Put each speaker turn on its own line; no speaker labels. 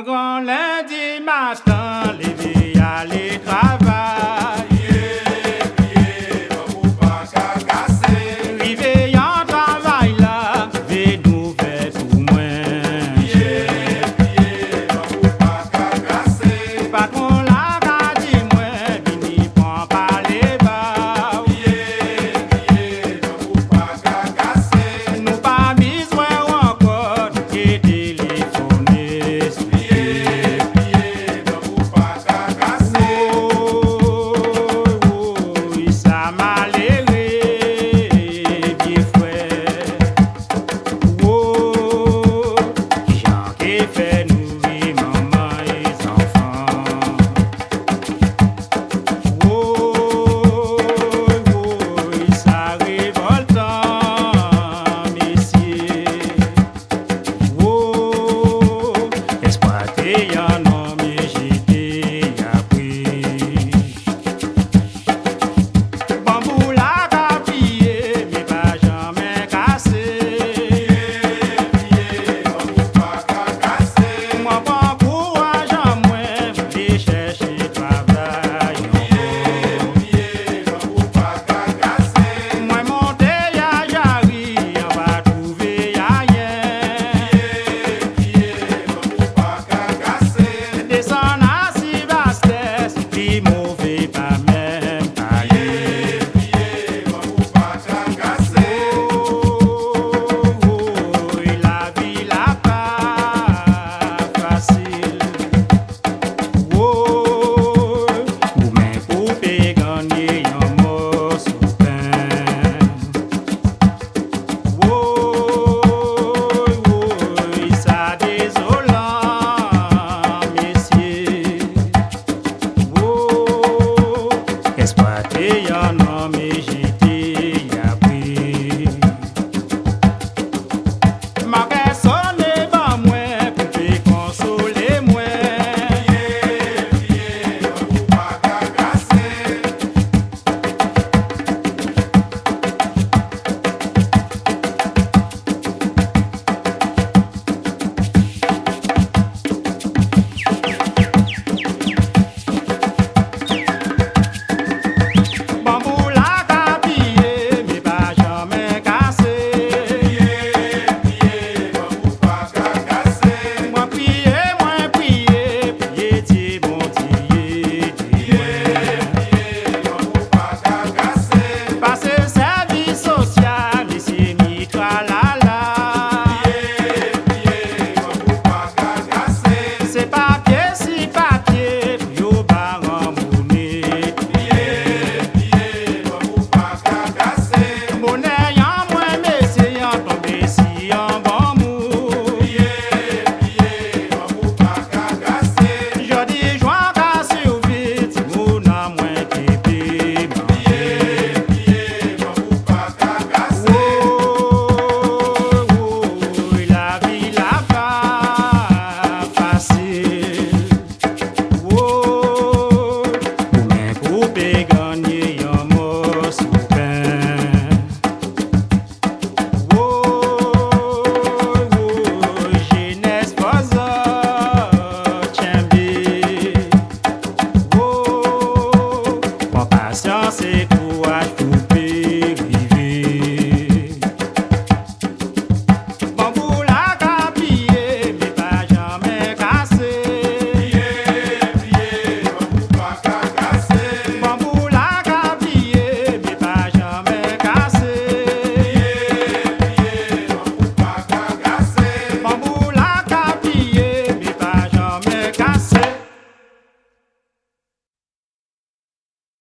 Grand lundi matin, les à l'écran se